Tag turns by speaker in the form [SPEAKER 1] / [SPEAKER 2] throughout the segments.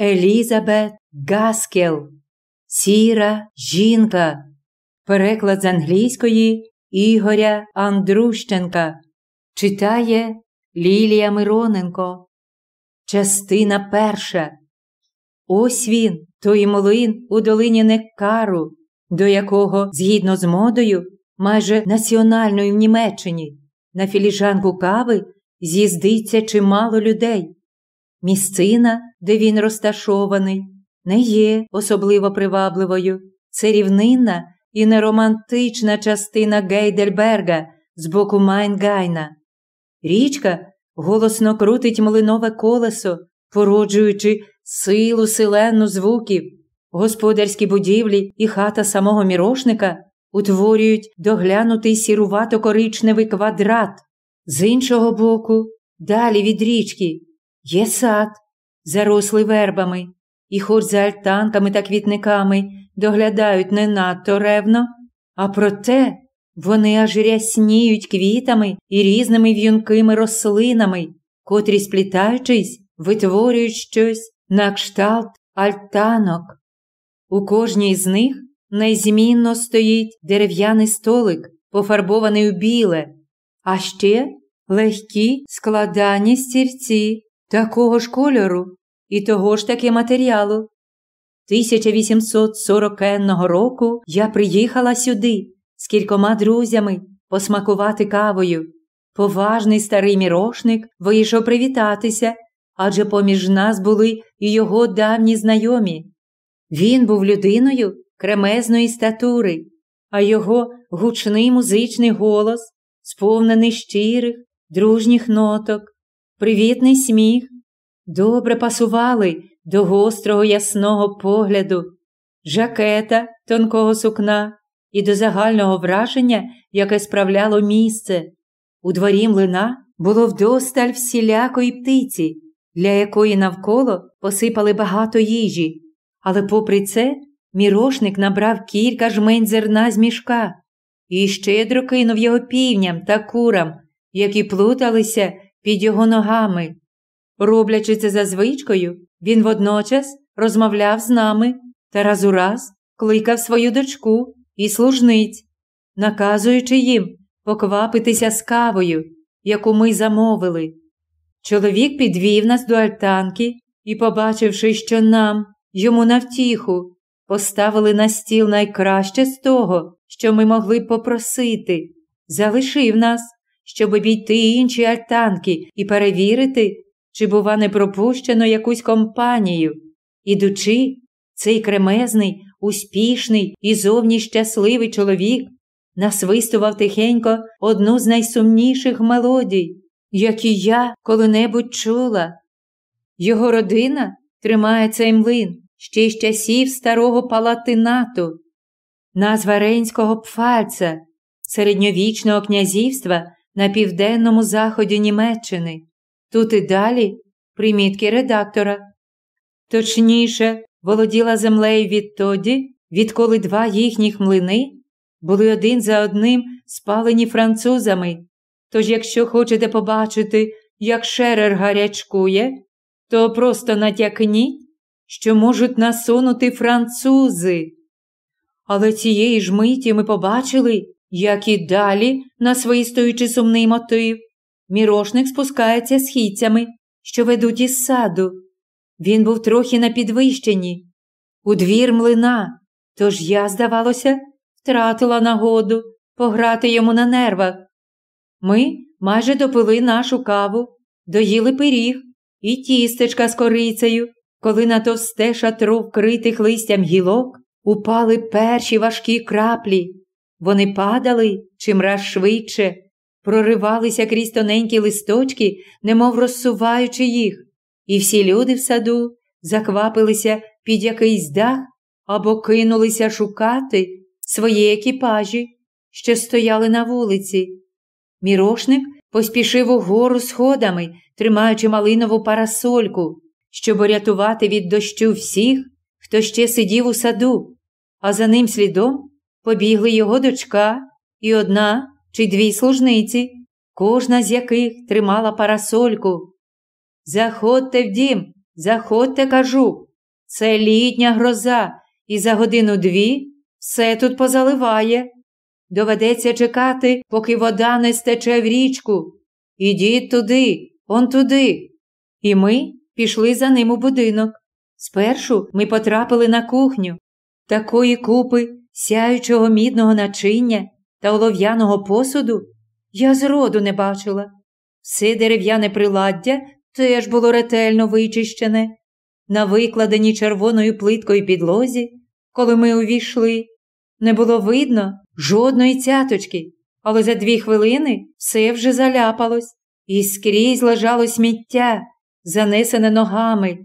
[SPEAKER 1] Елізабет Гаскел. Сіра жінка. Переклад з англійської Ігоря Андрущенка. Читає Лілія Мироненко. Частина перша. Ось він, той млин у долині Неккару, до якого, згідно з модою, майже національною в Німеччині, на філіжанку кави з'їздиться чимало людей. Місцина, де він розташований, не є особливо привабливою. Це рівнинна і неромантична частина Гейдельберга з боку Майнгайна. Річка голосно крутить млинове колесо, породжуючи силу силенну звуків. Господарські будівлі і хата самого мірошника утворюють доглянутий сірувато коричневий квадрат. З іншого боку, далі від річки, є сад, зарослий вербами, і хоч за альтанками та квітниками доглядають не надто ревно, а проте вони аж рясніють квітами і різними в'юнкими рослинами, котрі, сплітаючись, витворюють щось на кшталт альтанок. У кожній з них незмінно стоїть дерев'яний столик, пофарбований у біле, а ще легкі складані стільці такого ж кольору і того ж таки матеріалу. 1840 року я приїхала сюди з кількома друзями посмакувати кавою. Поважний старий мірошник вийшов привітатися, адже поміж нас були і його давні знайомі. Він був людиною кремезної статури, а його гучний музичний голос, сповнений щирих, дружніх ноток, привітний сміх, добре пасували до гострого ясного погляду, жакета тонкого сукна і до загального враження, яке справляло місце. У дворі млина було вдосталь всілякої птиці, для якої навколо посипали багато їжі, але, попри це, мірошник набрав кілька жмень зерна з мішка і щедро кинув його півням та курам, які плуталися під його ногами. Роблячи це за звичкою, він водночас розмовляв з нами та раз у раз кликав свою дочку і служниць, наказуючи їм поквапитися з кавою, яку ми замовили. Чоловік підвів нас до альтанки і, побачивши, що нам, йому навтіху, поставили на стіл найкраще з того, що ми могли попросити, залишив нас, щоб обійти інші альтанки і перевірити, чи, бува, не пропущено якусь компанію. Ідучи, цей кремезний, успішний і зовні щасливий чоловік насвистував тихенько одну з найсумніших мелодій, які я коли-небудь чула. Його родина тримає цей млин ще з часів старого палатинату, назва Рейнського пфальца, середньовічного князівства на південному заході Німеччини. Тут і далі примітки редактора. Точніше, володіла землею відтоді, відколи два їхніх млини були один за одним спалені французами. Тож, якщо хочете побачити, як шерер гарячкує, то просто натякніть, що можуть насунути французи. Але цієї ж миті ми побачили, як і далі, насвистуючи сумний мотив, мірошник спускається східцями, що ведуть із саду. Він був трохи на підвищенні, у двір млина, тож я, здавалося, втратила нагоду пограти йому на нервах. Ми майже допили нашу каву, доїли пиріг і тістечка з корицею, коли на товсте шатро вкритих листям гілок упали перші важкі краплі. Вони падали чимраз швидше, проривалися крізь тоненькі листочки, немов розсуваючи їх, і всі люди в саду заквапилися під якийсь дах або кинулися шукати свої екіпажі, що стояли на вулиці. Мірошник поспішив угору сходами, тримаючи малинову парасольку, щоб рятувати від дощу всіх, хто ще сидів у саду, а за ним слідом побігли його дочка і одна чи дві служниці, кожна з яких тримала парасольку. Заходьте в дім, заходьте, кажу, Це літня гроза, і за годину-дві все тут позаливає. Доведеться чекати, поки вода не стече в річку. Ідіть туди, он туди. І ми пішли за ним у будинок. Спершу ми потрапили на кухню. Такої купи сяючого мідного начиння та олов'яного посуду я зроду не бачила. Все дерев'яне приладдя теж було ретельно вичищене. На викладеній червоною плиткою підлозі, коли ми увійшли, не було видно жодної цяточки, але за дві хвилини все вже заляпалось, і скрізь лежало сміття, занесене ногами,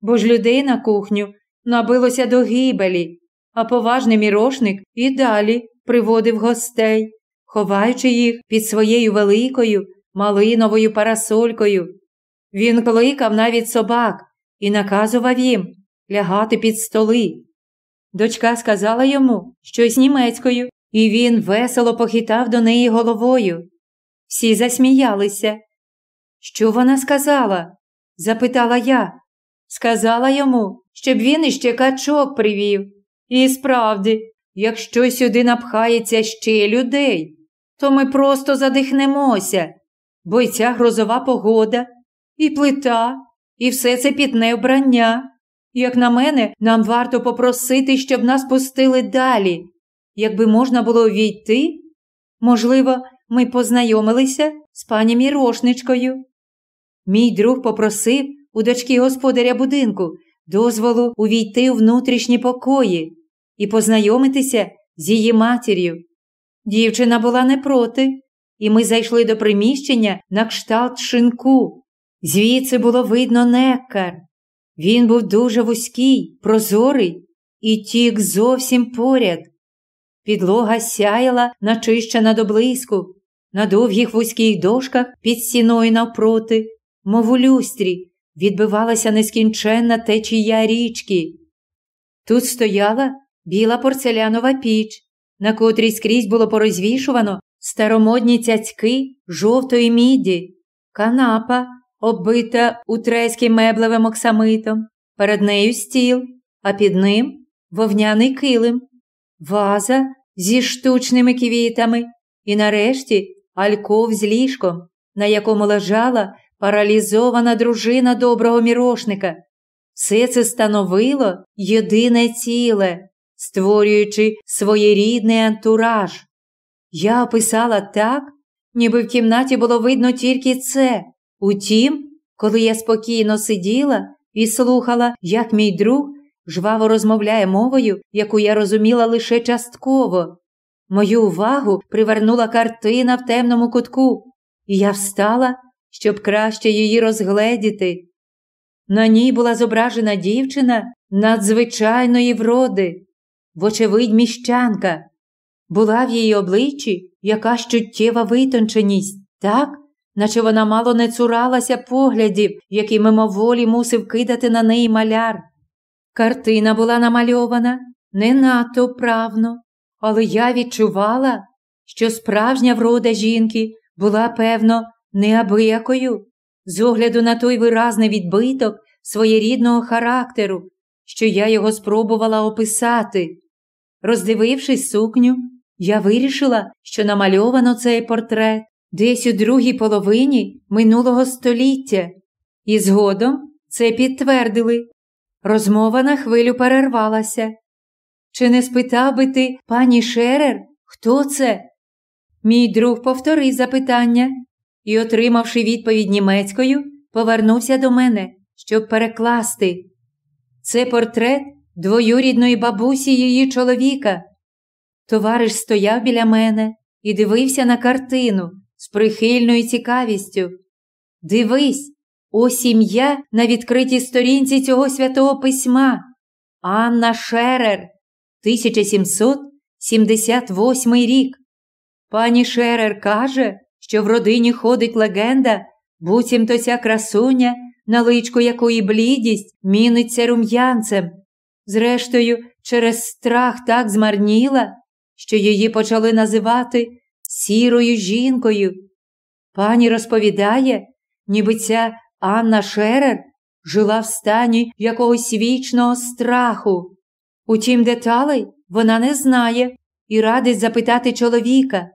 [SPEAKER 1] бо ж людей на кухню набилося до гибелі, а поважний мірошник і далі приводив гостей, ховаючи їх під своєю великою малиновою парасолькою. Він кликав навіть собак і наказував їм лягати під столи. Дочка сказала йому щось німецькою, і він весело похитав до неї головою. Всі засміялися. Що вона сказала? запитала я. Сказала йому, щоб він іще качок привів. І справді, якщо сюди напхається ще людей, то ми просто задихнемося, бо й ця грозова погода, і плита, і все це пітне вбрання. Як на мене, нам варто попросити, щоб нас пустили далі. Якби можна було війти, можливо, ми познайомилися з пані Мірошничкою. Мій друг попросив у дочки господаря будинку дозволу увійти у внутрішні покої і познайомитися з її матір'ю. Дівчина була не проти, і ми зайшли до приміщення на кшталт шинку. Звідси було видно некар. Він був дуже вузький, прозорий і тік зовсім поряд. Підлога сяяла, начищена до блиску, на довгих вузьких дошках під стіною навпроти, мов у люстрі, відбивалася нескінченна течія річки. Тут стояла біла порцелянова піч, на котрій скрізь було порозвішувано старомодні цяцьки жовтої міді, канапа, оббита утрейським меблевим оксамитом, перед нею стіл, а під ним вовняний килим, ваза зі штучними квітами і нарешті альков з ліжком, на якому лежала паралізована дружина доброго мірошника. Все це становило єдине ціле, створюючи своєрідний антураж. Я описала так, ніби в кімнаті було видно тільки це. Утім, коли я спокійно сиділа і слухала, як мій друг жваво розмовляє мовою, яку я розуміла лише частково, мою увагу привернула картина в темному кутку, і я встала, щоб краще її розгледіти. На ній була зображена дівчина надзвичайної вроди, вочевидь, міщанка. Була в її обличчі якась чуттєва витонченість, так, наче вона мало не цуралася поглядів, які мимоволі мусив кидати на неї маляр. Картина була намальована не надто вправно, але я відчувала, що справжня врода жінки була, певно, неабиякою, з огляду на той виразний відбиток своєрідного характеру, що я його спробувала описати. Роздивившись сукню, я вирішила, що намальовано цей портрет десь у другій половині минулого століття, і згодом це підтвердили. Розмова на хвилю перервалася. Чи не спитав би ти, пані Шерер, хто це? Мій друг повторив запитання і, отримавши відповідь німецькою, повернувся до мене, щоб перекласти. Це портрет двоюрідної бабусі її чоловіка. Товариш стояв біля мене і дивився на картину з прихильною цікавістю. Дивись, ось ім'я на відкритій сторінці цього святого письма Анна Шерер, 1778 рік. Пані Шерер каже, що в родині ходить легенда, буцімто ця красуня, на личку якої блідість міниться рум'янцем. Зрештою, через страх так змарніла, що її почали називати сірою жінкою. Пані розповідає, ніби ця Анна Шерер жила в стані якогось вічного страху. Утім, деталей вона не знає і радить запитати чоловіка.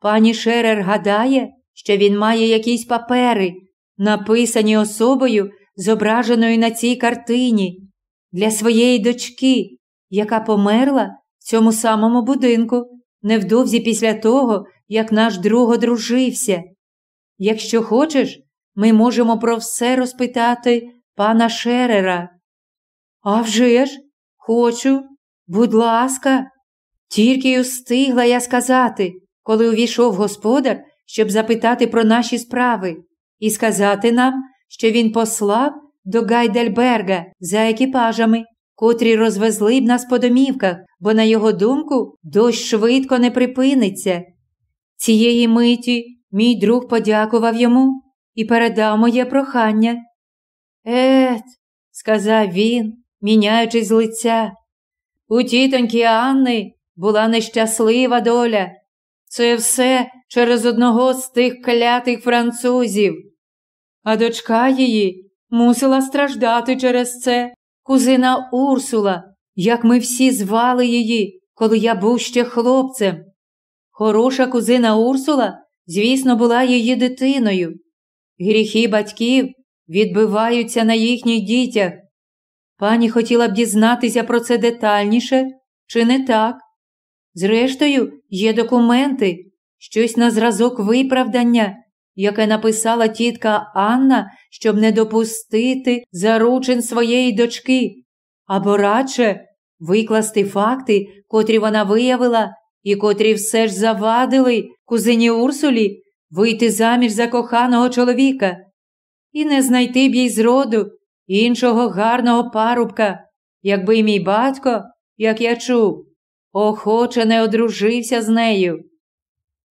[SPEAKER 1] Пані Шерер гадає, що він має якісь папери, написані особою, зображеною на цій картині, для своєї дочки, яка померла в цьому самому будинку, невдовзі після того, як наш друг одружився. Якщо хочеш, ми можемо про все розпитати пана Шерера. «А вже ж, хочу, будь ласка, тільки й устигла я сказати, коли увійшов господар, щоб запитати про наші справи, і сказати нам, що він послав до Гайдельберга за екіпажами, котрі розвезли б нас по домівках, бо, на його думку, дощ швидко не припиниться. Цієї миті мій друг подякував йому і передав моє прохання. Ет, сказав він, міняючись з лиця, у тітоньки Анни була нещаслива доля. Це все через одного з тих клятих французів. А дочка її мусила страждати через це, кузина Урсула, як ми всі звали її, коли я був ще хлопцем. Хороша кузина Урсула, звісно, була її дитиною. Гріхи батьків відбиваються на їхніх дітях. Пані хотіла б дізнатися про це детальніше, чи не так? Зрештою, є документи, щось на зразок виправдання, яке написала тітка Анна, щоб не допустити заручин своєї дочки, або радше викласти факти, котрі вона виявила і котрі все ж завадили кузині Урсулі вийти заміж за коханого чоловіка і не знайти б їй зроду іншого гарного парубка, якби й мій батько, як я чув, охоче не одружився з нею.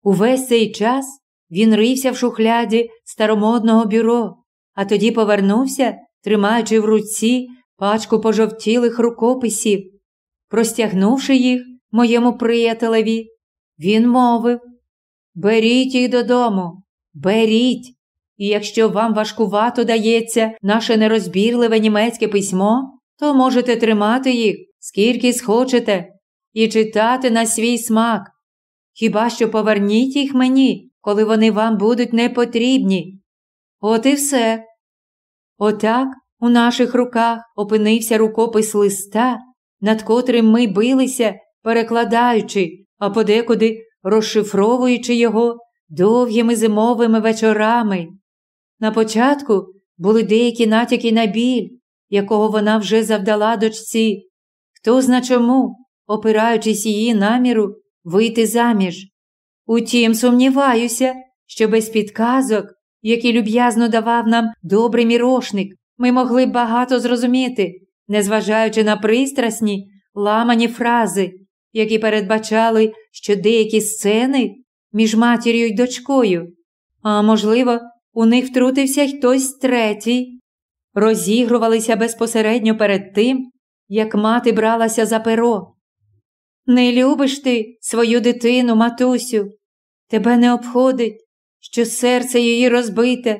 [SPEAKER 1] Увесь цей час він рився в шухляді старомодного бюро, а тоді повернувся, тримаючи в руці пачку пожовтілих рукописів. Простягнувши їх моєму приятелеві, він мовив Беріть їх додому, беріть. І якщо вам важкувато дається наше нерозбірливе німецьке письмо, то можете тримати їх, скільки схочете, і читати на свій смак. Хіба що поверніть їх мені, коли вони вам будуть непотрібні. От і все. Отак у наших руках опинився рукопис листа, над котрим ми билися, перекладаючи, а подекуди розшифровуючи його довгими зимовими вечорами. На початку були деякі натяки на біль, якого вона вже завдала дочці, хто зна чому, опираючись її наміру, вийти заміж. Утім, сумніваюся, що без підказок, які люб'язно давав нам добрий мірошник, ми могли б багато зрозуміти, незважаючи на пристрасні, ламані фрази, які передбачали, що деякі сцени між матір'ю й дочкою, а можливо, у них втрутився хтось третій, розігрувалися безпосередньо перед тим, як мати бралася за перо. Не любиш ти свою дитину, матусю, тебе не обходить, що серце її розбите.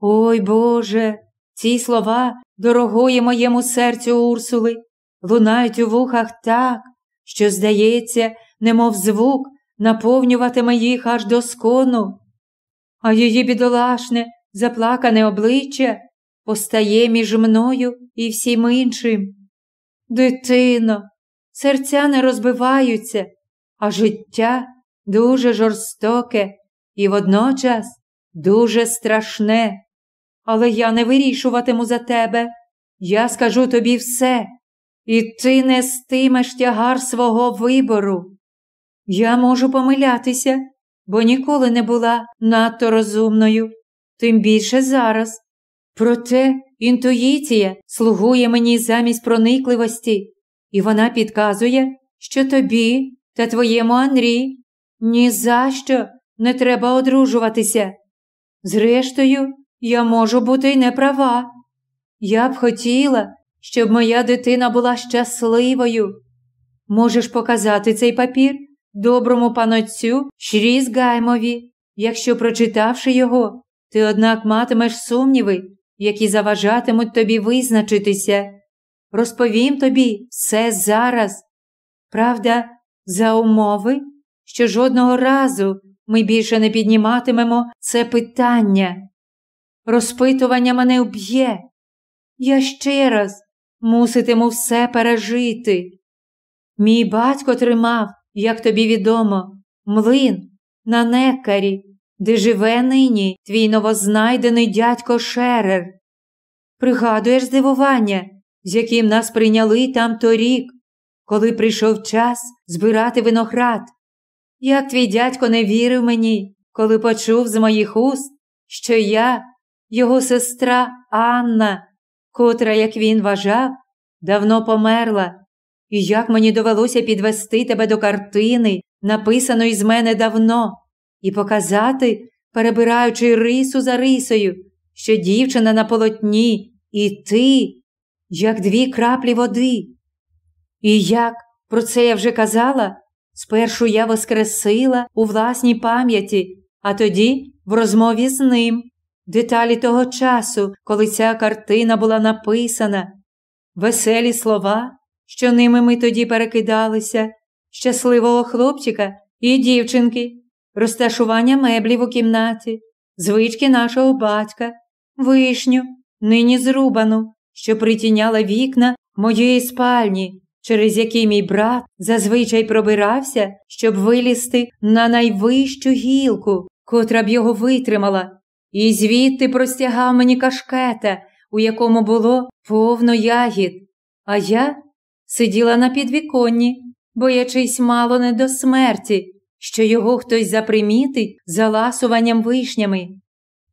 [SPEAKER 1] Ой Боже, ці слова, дорогої моєму серцю Урсули, лунають у вухах так, що, здається, немов звук наповнюватиме їх аж до скону, а її бідолашне, заплакане обличчя постає між мною і всім іншим. Дитино, серця не розбиваються, а життя дуже жорстоке і водночас дуже страшне. Але я не вирішуватиму за тебе. Я скажу тобі все, і ти нестимеш тягар свого вибору. Я можу помилятися, бо ніколи не була надто розумною, тим більше зараз. Проте інтуїція слугує мені замість проникливості, і вона підказує, що тобі та твоєму Анрі ні за що не треба одружуватися. Зрештою, я можу бути й не права. Я б хотіла, щоб моя дитина була щасливою. Можеш показати цей папір доброму панотцю Шріз Гаймові, якщо, прочитавши його, ти, однак, матимеш сумніви які заважатимуть тобі визначитися. Розповім тобі все зараз. Правда, за умови, що жодного разу ми більше не підніматимемо це питання. Розпитування мене вб'є. Я ще раз муситиму все пережити. Мій батько тримав, як тобі відомо, млин на некарі, де живе нині твій новознайдений дядько Шерер. Пригадуєш здивування, з яким нас прийняли там торік, коли прийшов час збирати виноград. Як твій дядько не вірив мені, коли почув з моїх уст, що я, його сестра Анна, котра, як він вважав, давно померла, і як мені довелося підвести тебе до картини, написаної з мене давно, і показати, перебираючи рису за рисою, що дівчина на полотні, і ти, як дві краплі води. І як про це я вже казала, спершу я воскресила у власній пам'яті, а тоді в розмові з ним, деталі того часу, коли ця картина була написана, веселі слова, що ними ми тоді перекидалися, щасливого хлопчика і дівчинки, розташування меблів у кімнаті, звички нашого батька, вишню, нині зрубану, що притіняла вікна моєї спальні, через які мій брат зазвичай пробирався, щоб вилізти на найвищу гілку, котра б його витримала, і звідти простягав мені кашкета, у якому було повно ягід, а я сиділа на підвіконні, боячись мало не до смерті, що його хтось запримітить за ласуванням вишнями.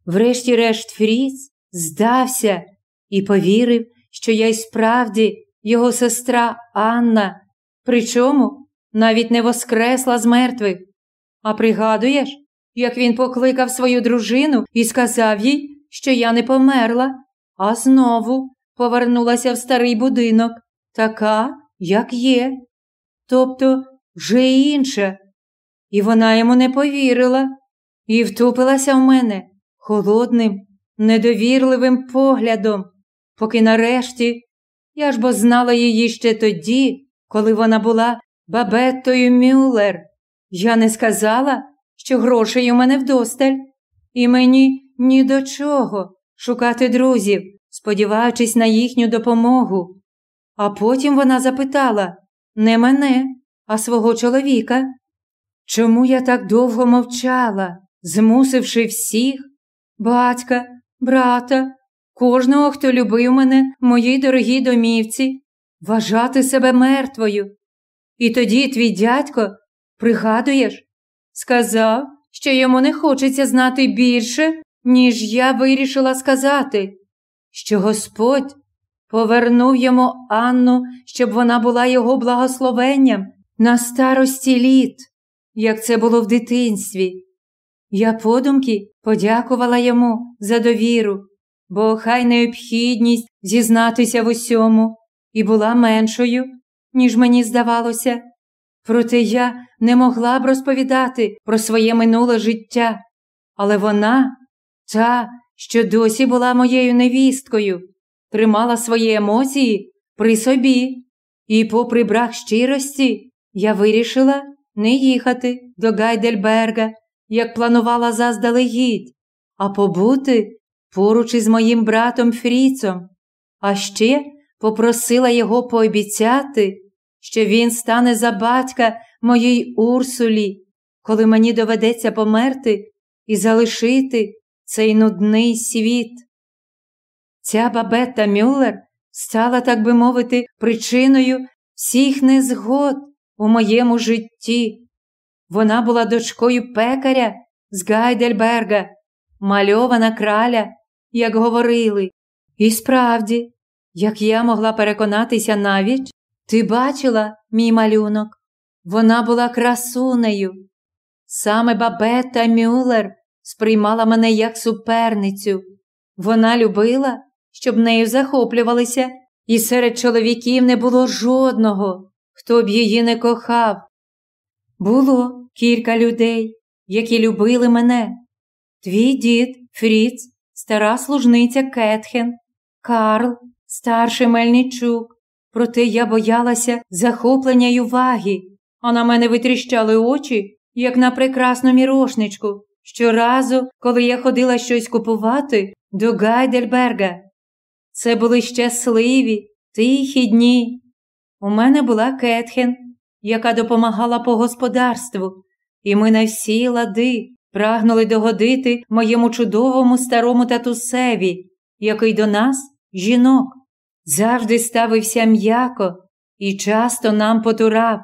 [SPEAKER 1] Врешті-решт Фріц здався і повірив, що я й справді його сестра Анна, причому навіть не воскресла з мертвих. А пригадуєш, як він покликав свою дружину і сказав їй, що я не померла, а знову повернулася в старий будинок, така, як є. Тобто вже інша. І вона йому не повірила і втупилася в мене холодним, недовірливим поглядом, поки нарешті я ж бо знала її ще тоді, коли вона була бабеттою Мюллер. Я не сказала, що грошей у мене вдосталь, і мені ні до чого шукати друзів, сподіваючись на їхню допомогу. А потім вона запитала не мене, а свого чоловіка. Чому я так довго мовчала, змусивши всіх батька, брата, кожного, хто любив мене моїй дорогій домівці, вважати себе мертвою. І тоді твій дядько, пригадуєш, сказав, що йому не хочеться знати більше, ніж я вирішила сказати, що Господь повернув йому Анну, щоб вона була його благословенням на старості літ, як це було в дитинстві. Я подумки подякувала йому за довіру, бо хай необхідність зізнатися в усьому і була меншою, ніж мені здавалося. Проте я не могла б розповідати про своє минуле життя, але вона, та, що досі була моєю невісткою, тримала свої емоції при собі, і, попри брак щирості, я вирішила не їхати до Гайдельберга, як планувала заздалегідь, а побути поруч із моїм братом Фріцом, а ще попросила його пообіцяти, що він стане за батька моїй Урсулі, коли мені доведеться померти і залишити цей нудний світ. Ця бабетта Мюллер стала, так би мовити, причиною всіх незгод у моєму житті. Вона була дочкою пекаря з Гайдельберга, мальована краля, як говорили. І справді, як я могла переконатися навіть, ти бачила мій малюнок? Вона була красунею. Саме бабета Мюллер сприймала мене як суперницю. Вона любила, щоб нею захоплювалися, і серед чоловіків не було жодного, хто б її не кохав. Було кілька людей, які любили мене. Твій дід, Фріц, стара служниця Кетхен, Карл, старший Мельничук. Проте я боялася захоплення й уваги, а на мене витріщали очі, як на прекрасну мірошничку, щоразу, коли я ходила щось купувати до Гайдельберга. Це були щасливі, тихі дні. У мене була Кетхен, яка допомагала по господарству, і ми на всі лади прагнули догодити моєму чудовому старому татусеві, який до нас, жінок, завжди ставився м'яко і часто нам потурав,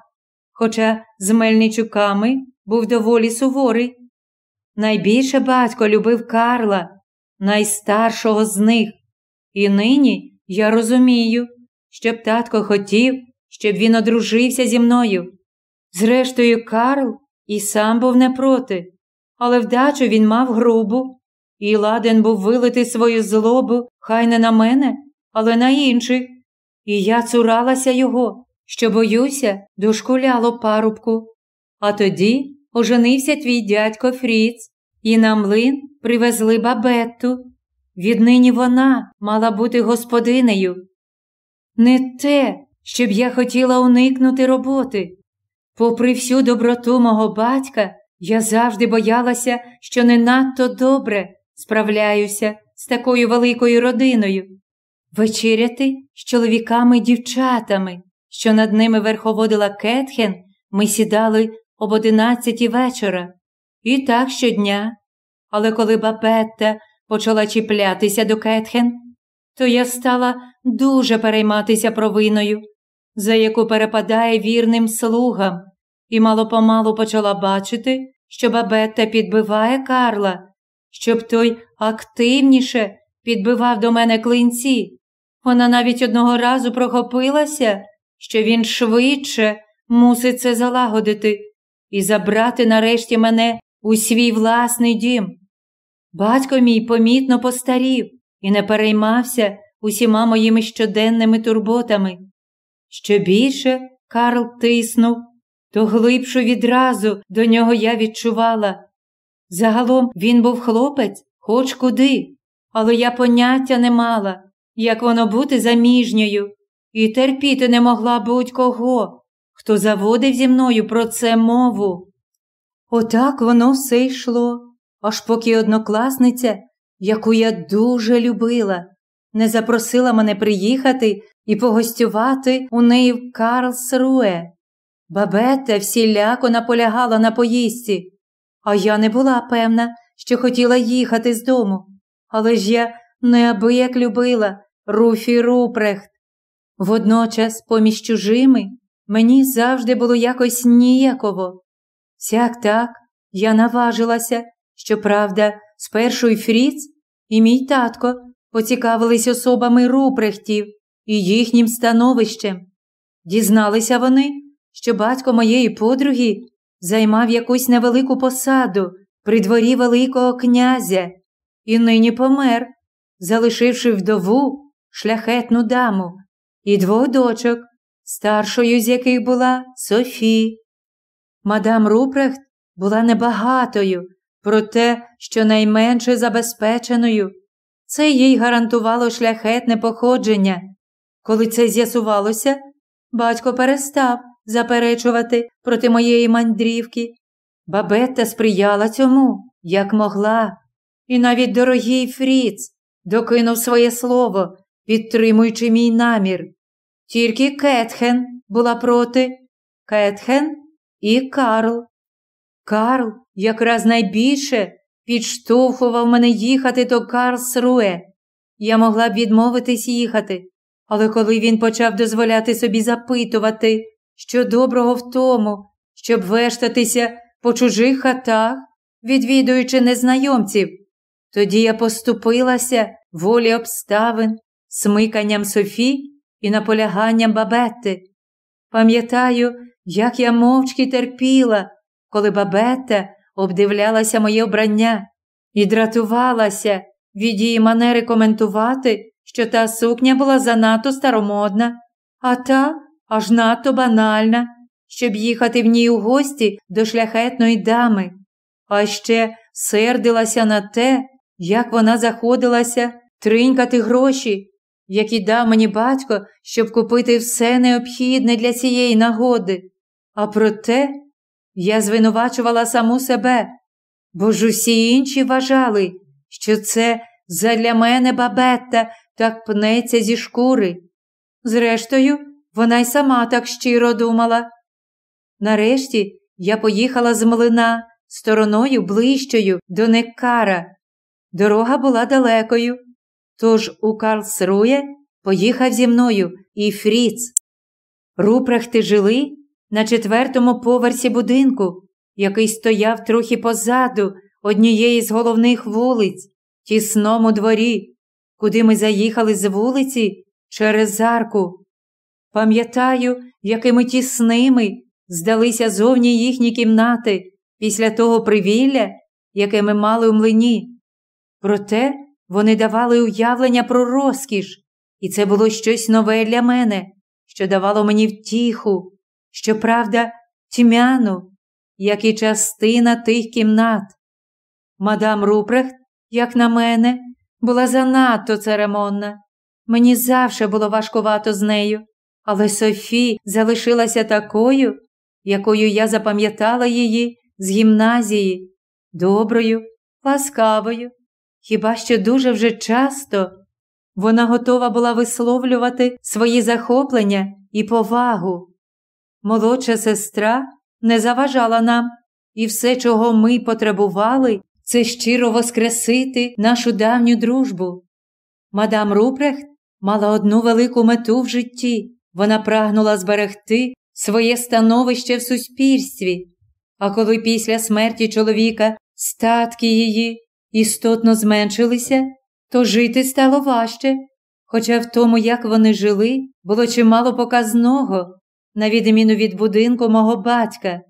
[SPEAKER 1] хоча з Мельничуками був доволі суворий. Найбільше батько любив Карла, найстаршого з них, і нині я розумію, щоб татко хотів, щоб він одружився зі мною. Зрештою, Карл і сам був не проти, але вдачу він мав грубу, і ладен був вилити свою злобу хай не на мене, але на інших. І я цуралася його, що, боюся, дошкуляло парубку. А тоді оженився твій дядько Фріц, і на млин привезли бабетту. Віднині вона мала бути господинею. Не те, щоб я хотіла уникнути роботи. Попри всю доброту мого батька, я завжди боялася, що не надто добре справляюся з такою великою родиною. Вечеряти з чоловіками і дівчатами, що над ними верховодила Кетхен, ми сідали об одинадцятій вечора. І так щодня. Але коли Бабетта почала чіплятися до Кетхен, то я стала дуже перейматися провиною, за яку перепадає вірним слугам, і мало помалу почала бачити, що Бабетта підбиває Карла, щоб той активніше підбивав до мене клинці. Вона навіть одного разу прохопилася, що він швидше мусить це залагодити і забрати нарешті мене у свій власний дім. Батько мій помітно постарів і не переймався усіма моїми щоденними турботами. Що більше Карл тиснув, то глибшу відразу до нього я відчувала. Загалом він був хлопець, хоч куди, але я поняття не мала, як воно бути заміжньою, і терпіти не могла будь-кого, хто заводив зі мною про це мову. Отак воно все йшло, аж поки однокласниця, яку я дуже любила, не запросила мене приїхати і погостювати у неї в Карлсруе. Бабетта всіляко наполягала на поїздці, а я не була певна, що хотіла їхати з дому. Але ж я неабияк любила Руфі Рупрехт. Водночас, поміж чужими, мені завжди було якось ніяково. Сяк так я наважилася, щоправда, спершу й Фріц, і мій татко поцікавились особами Рупрехтів і їхнім становищем. Дізналися вони, що батько моєї подруги займав якусь невелику посаду при дворі Великого князя і нині помер, залишивши вдову шляхетну даму і двох дочок, старшою з яких була Софі. Мадам Рупрехт була небагатою, проте щонайменше забезпеченою. Це їй гарантувало шляхетне походження. Коли це з'ясувалося, батько перестав заперечувати проти моєї мандрівки. Бабетта сприяла цьому, як могла, і навіть дорогий Фріц докинув своє слово, підтримуючи мій намір. Тільки Кетхен була проти, Кетхен і Карл. Карл якраз найбільше підштовхував мене їхати до Карлсруе. Я могла б відмовитись їхати, але коли він почав дозволяти собі запитувати, що доброго в тому, щоб вештатися по чужих хатах, відвідуючи незнайомців, тоді я поступилася волі обставин, смиканням Софі і наполяганням бабетти. Пам'ятаю, як я мовчки терпіла, коли бабетта обдивлялася моє обрання і дратувалася від її манери коментувати, що та сукня була занадто старомодна, а та аж надто банальна, щоб їхати в ній у гості до шляхетної дами, а ще сердилася на те, як вона заходилася тринькати гроші, які дав мені батько, щоб купити все необхідне для цієї нагоди. А проте я звинувачувала саму себе, бо ж усі інші вважали, що це задля мене бабетта так пнеться зі шкури. Зрештою, вона й сама так щиро думала. Нарешті я поїхала з млина стороною ближчою до Неккара. Дорога була далекою, тож у Карлсрує поїхав зі мною і Фріц. Рупрехти жили на четвертому поверсі будинку, який стояв трохи позаду однієї з головних вулиць, тісному дворі, куди ми заїхали з вулиці через зарку. Пам'ятаю, якими тісними здалися зовні їхні кімнати після того привілля, яке ми мали у млині. Проте вони давали уявлення про розкіш, і це було щось нове для мене, що давало мені втіху, щоправда, тьмяну, як і частина тих кімнат. Мадам Рупрехт, як на мене, була занадто церемонна. Мені завжди було важкувато з нею, але Софі залишилася такою, якою я запам'ятала її з гімназії, доброю, ласкавою, хіба що дуже вже часто вона готова була висловлювати свої захоплення і повагу. Молодша сестра не заважала нам, і все, чого ми потребували, це щиро воскресити нашу давню дружбу. Мадам Рупрехт мала одну велику мету в житті вона прагнула зберегти своє становище в суспільстві, а коли після смерті чоловіка статки її істотно зменшилися, то жити стало важче, хоча в тому, як вони жили, було чимало показного, на відміну від будинку мого батька.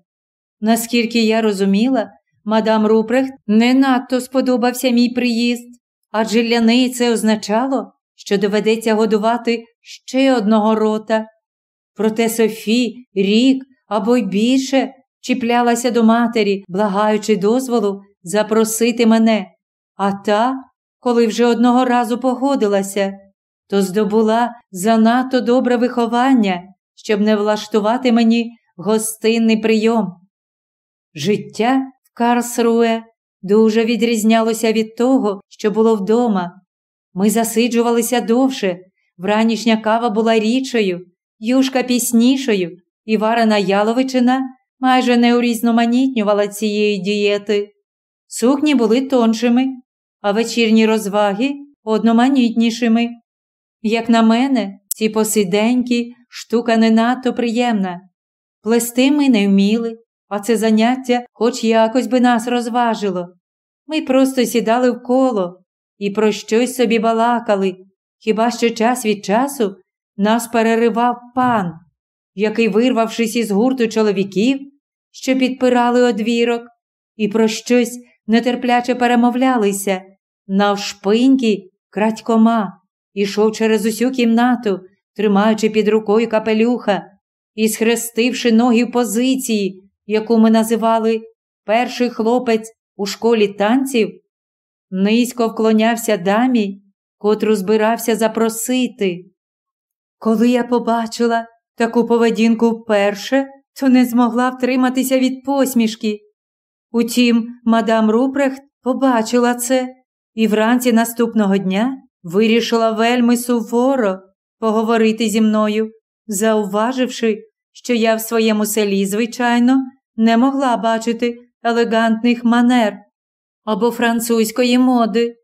[SPEAKER 1] Наскільки я розуміла, мадам Рупрехт не надто сподобався мій приїзд, адже для неї це означало, що доведеться годувати ще одного рота. Проте Софі рік або й більше чіплялася до матері, благаючи дозволу запросити мене, а та, коли вже одного разу погодилася, то здобула занадто добре виховання, щоб не влаштувати мені гостинний прийом. Життя в Карсруе дуже відрізнялося від того, що було вдома. Ми засиджувалися довше, вранішня кава була рідшою, юшка піснішою, і варена яловичина майже не урізноманітнювала цієї дієти. Сукні були тоншими, а вечірні розваги одноманітнішими. Як на мене, ці посиденькі штука не надто приємна. Плести ми не вміли, а це заняття хоч якось би нас розважило. Ми просто сідали в коло і про щось собі балакали, хіба що час від часу нас переривав пан, який, вирвавшись із гурту чоловіків, що підпирали одвірок, і про щось нетерпляче перемовлялися, навшпиньки крадькома, ішов через усю кімнату, тримаючи під рукою капелюха і схрестивши ноги в позиції, яку ми називали перший хлопець у школі танців, низько вклонявся дамі, котру збирався запросити. Коли я побачила таку поведінку вперше, то не змогла втриматися від посмішки. Утім, мадам Рупрехт побачила це і вранці наступного дня вирішила вельми суворо поговорити зі мною, зауваживши, що я в своєму селі, звичайно, не могла бачити елегантних манер або французької моди,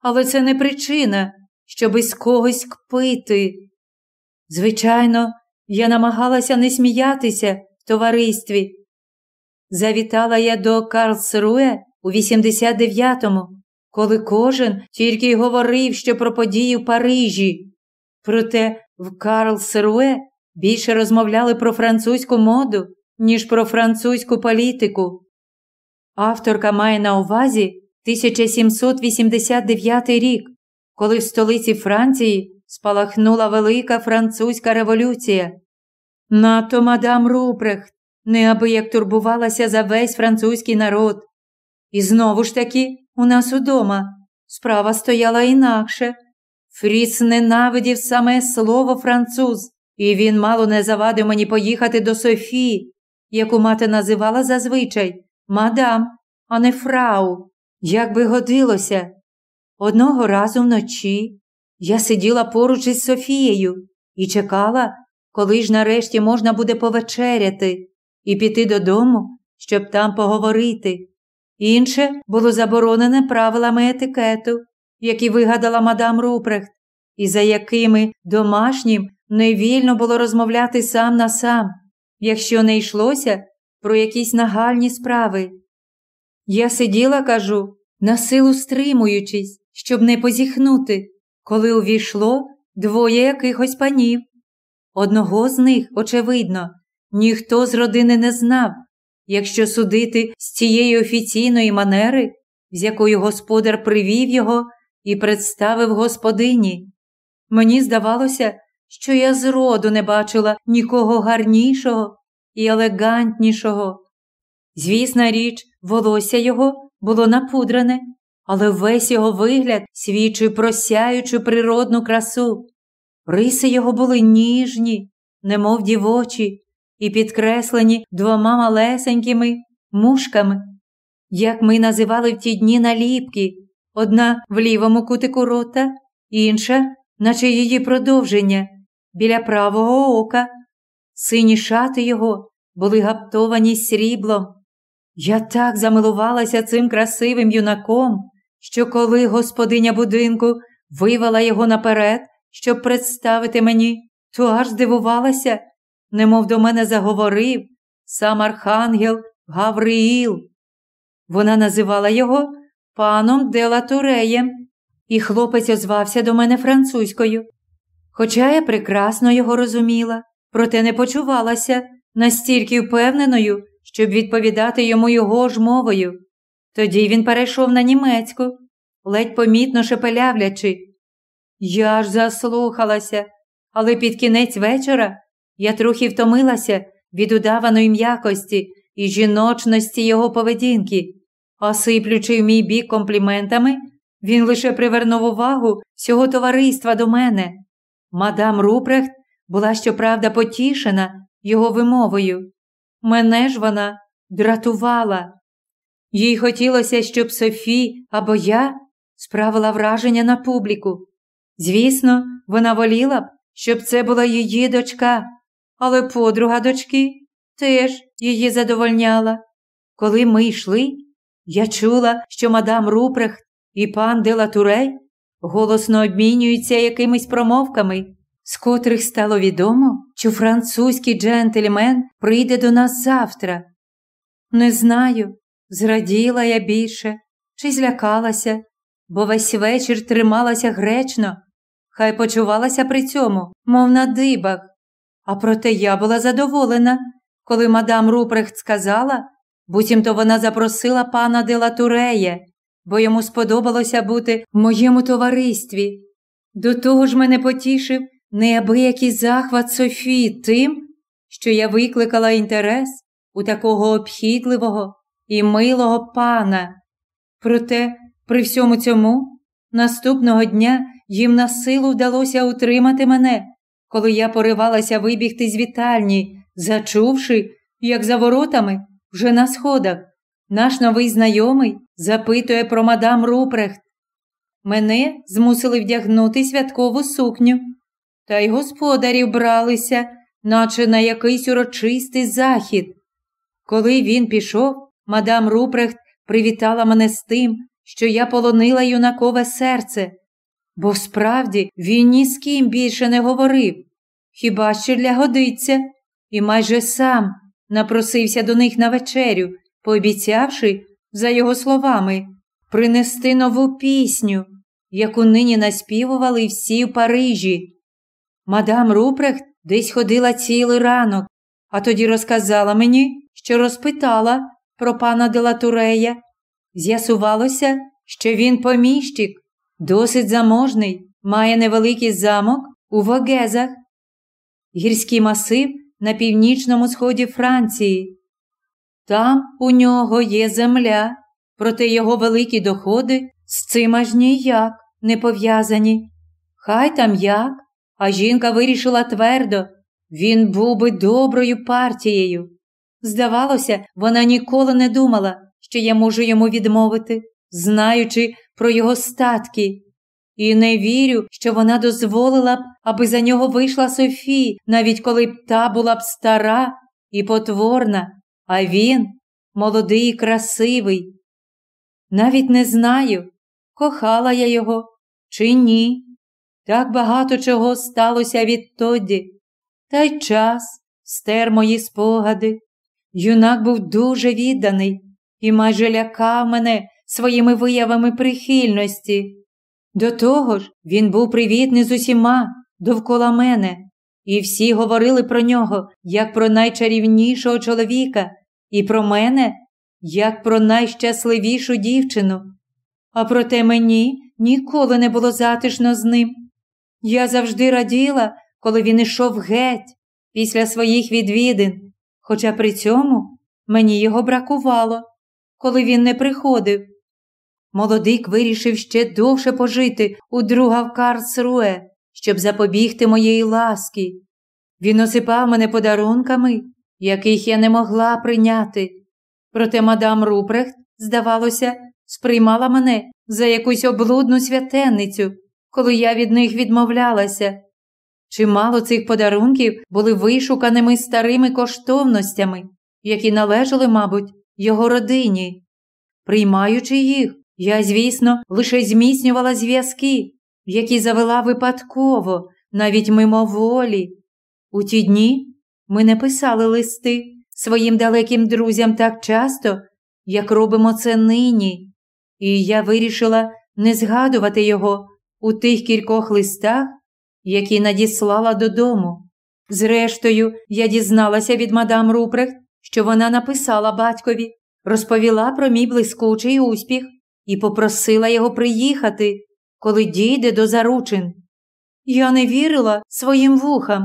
[SPEAKER 1] але це не причина, щоб із когось кпити. Звичайно, я намагалася не сміятися в товаристві. Завітала я до Карлсруе у 89-му, коли кожен тільки й говорив, що про події в Парижі. Проте в Карлсруе більше розмовляли про французьку моду, ніж про французьку політику. Авторка має на увазі 1789 рік, коли в столиці Франції спалахнула велика французька революція. Зате мадам Рупрехт неабияк турбувалася за весь французький народ. І знову ж таки, у нас удома справа стояла інакше. Фріц ненавидів саме слово француз, і він мало не завадив мені поїхати до Софії, яку мати називала зазвичай мадам, а не фрау, як би годилося. Одного разу вночі я сиділа поруч із Софією і чекала, коли ж нарешті можна буде повечеряти і піти додому, щоб там поговорити. Інше було заборонене правилами етикету, які вигадала мадам Рупрехт, і за якими домашнім не вільно було розмовляти сам на сам, якщо не йшлося про якісь нагальні справи. Я сиділа, кажу, насилу стримуючись, щоб не позіхнути, коли увійшло двоє якихось панів. Одного з них, очевидно, ніхто з родини не знав, якщо судити з цієї офіційної манери, з якою господар привів його і представив господині. Мені здавалося, що я зроду не бачила нікого гарнішого і елегантнішого. Звісна річ, волосся його було напудрене, але весь його вигляд свідчив про сяючу природну красу. Риси його були ніжні, немов дівочі, і підкреслені двома малесенькими мушками, як ми називали в ті дні наліпки, одна в лівому кутику рота, інша, наче її продовження, біля правого ока. Сині шати його були гаптовані сріблом. Я так замилувалася цим красивим юнаком, що коли господиня будинку вивела його наперед, щоб представити мені, то аж здивувалася, немов до мене заговорив сам архангел Гавриїл. Вона називала його паном Делатуреєм, і хлопець озвався до мене французькою. Хоча я прекрасно його розуміла, проте не почувалася настільки впевненою, щоб відповідати йому його ж мовою. Тоді він перейшов на німецьку, ледь помітно шепелявлячи. Я аж заслухалася, але під кінець вечора я трохи втомилася від удаваної м'якості і жіночності його поведінки, а сиплючи в мій бік компліментами, він лише привернув увагу всього товариства до мене. Мадам Рупрехт була, щоправда, потішена його вимовою. Мене ж вона дратувала. Їй хотілося, щоб Софі або я справила враження на публіку. Звісно, вона воліла б, щоб це була її дочка, але подруга дочки теж її задовольняла. Коли ми йшли, я чула, що мадам Рупрехт і пан Делатурей голосно обмінюються якимись промовками, з котрих стало відомо, що французький джентльмен прийде до нас завтра. Не знаю, зраділа я більше чи злякалася, бо весь вечір трималася гречно, хай почувалася при цьому, мов на дибах. А проте я була задоволена, коли мадам Рупрехт сказала, буцімто вона запросила пана Делатурея, бо йому сподобалося бути в моєму товаристві. До того ж мене потішив неабиякий захват Софії тим, що я викликала інтерес у такого обхідливого і милого пана. Проте, при всьому цьому, наступного дня їм на силу вдалося утримати мене коли я поривалася вибігти з вітальні, зачувши, як за воротами, вже на сходах, наш новий знайомий запитує про мадам Рупрехт. Мене змусили вдягнути святкову сукню, та й господарі вбралися, наче на якийсь урочистий захід. Коли він пішов, мадам Рупрехт привітала мене з тим, що я полонила юнакове серце бо справді він ні з ким більше не говорив, хіба що для годиться, і майже сам напросився до них на вечерю, пообіцявши, за його словами, принести нову пісню, яку нині наспівували всі в Парижі. Мадам Рупрехт десь ходила цілий ранок, а тоді розказала мені, що розпитала про пана Делатурея. З'ясувалося, що він поміщик Досить заможний, має невеликий замок у Вогезах, гірський масив на північному сході Франції. Там у нього є земля, проте його великі доходи З цим аж ніяк не пов'язані. Хай там як, а жінка вирішила твердо, він був би доброю партією. Здавалося, вона ніколи не думала, що я можу йому відмовити, знаючи про його статки. І не вірю, що вона дозволила б, аби за нього вийшла Софі, навіть коли б та була б стара і потворна, а він молодий і красивий. Навіть не знаю, кохала я його чи ні. Так багато чого сталося відтоді, та й час стер мої спогади. Юнак був дуже відданий і майже лякав мене своїми виявами прихильності. До того ж, він був привітний з усіма довкола мене, і всі говорили про нього як про найчарівнішого чоловіка, і про мене як про найщасливішу дівчину. А проте мені ніколи не було затишно з ним. Я завжди раділа, коли він ішов геть після своїх відвідин, хоча при цьому мені його бракувало, коли він не приходив. Молодик вирішив ще довше пожити у друга в Карсруе, щоб запобігти моєї ласки. Він осипав мене подарунками, яких я не могла прийняти. Проте мадам Рупрехт, здавалося, сприймала мене за якусь облудну святенницю, коли я від них відмовлялася. Чимало цих подарунків були вишуканими старими коштовностями, які належали, мабуть, його родині. Приймаючи їх, я, звісно, лише зміцнювала зв'язки, які завела випадково, навіть мимоволі. У ті дні ми не писали листи своїм далеким друзям так часто, як робимо це нині, і я вирішила не згадувати його у тих кількох листах, які надіслала додому. Зрештою, я дізналася від мадам Рупрехт, що вона написала батькові, розповіла про мій блискучий успіх і попросила його приїхати, коли дійде до заручин. Я не вірила своїм вухам.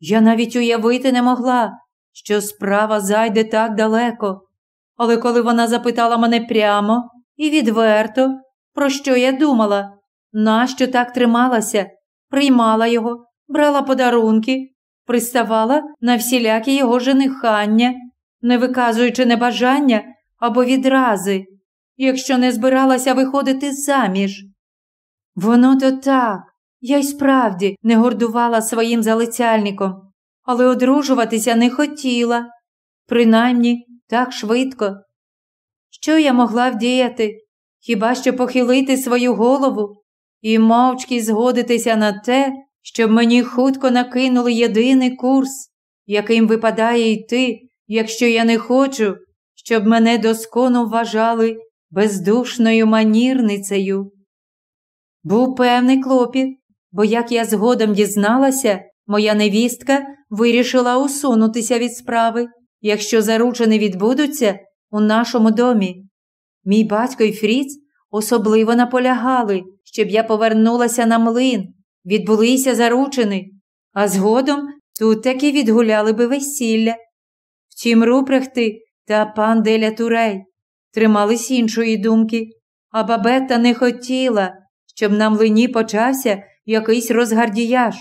[SPEAKER 1] Я навіть уявити не могла, що справа зайде так далеко. Але коли вона запитала мене прямо і відверто, про що я думала, нащо так трималася, приймала його, брала подарунки, приставала на всілякі його женихання, не виказуючи небажання або відрази, якщо не збиралася виходити заміж. Воно то так, я й справді не гордувала своїм залицяльником, але одружуватися не хотіла, принаймні так швидко. Що я могла вдіяти? Хіба що похилити свою голову і мовчки згодитися на те, щоб мені хутко накинули єдиний курс, яким випадає йти, якщо я не хочу, щоб мене доскону вважали бездушною манірницею. Був певний клопіт, бо, як я згодом дізналася, моя невістка вирішила усунутися від справи, якщо заручені відбудуться у нашому домі. Мій батько і Фріц особливо наполягали, щоб я повернулася на млин, відбулися заручини, а згодом тут таки відгуляли би весілля. Втім, Рупрехти та пан Деля Турей тримались іншої думки, а бабета не хотіла, щоб на млині почався якийсь розгардіяж.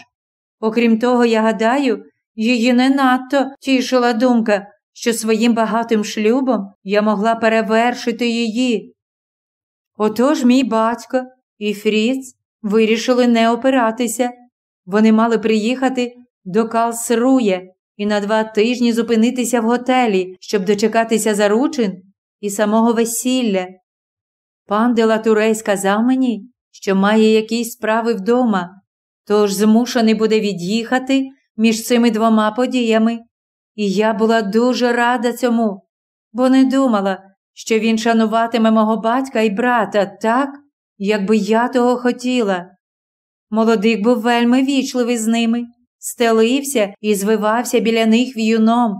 [SPEAKER 1] Окрім того, я гадаю, її не надто тішила думка, що своїм багатим шлюбом я могла перевершити її. Отож мій батько і Фріц вирішили не опиратися. Вони мали приїхати до Калсрує і на два тижні зупинитися в готелі, щоб дочекатися заручин і самого весілля. Пан Делатурей сказав мені, що має якісь справи вдома, тож змушений буде від'їхати між цими двома подіями. І я була дуже рада цьому, бо не думала, що він шануватиме мого батька і брата так, як би я того хотіла. Молодик був вельми вічливий з ними, стелився і звивався біля них в'юном,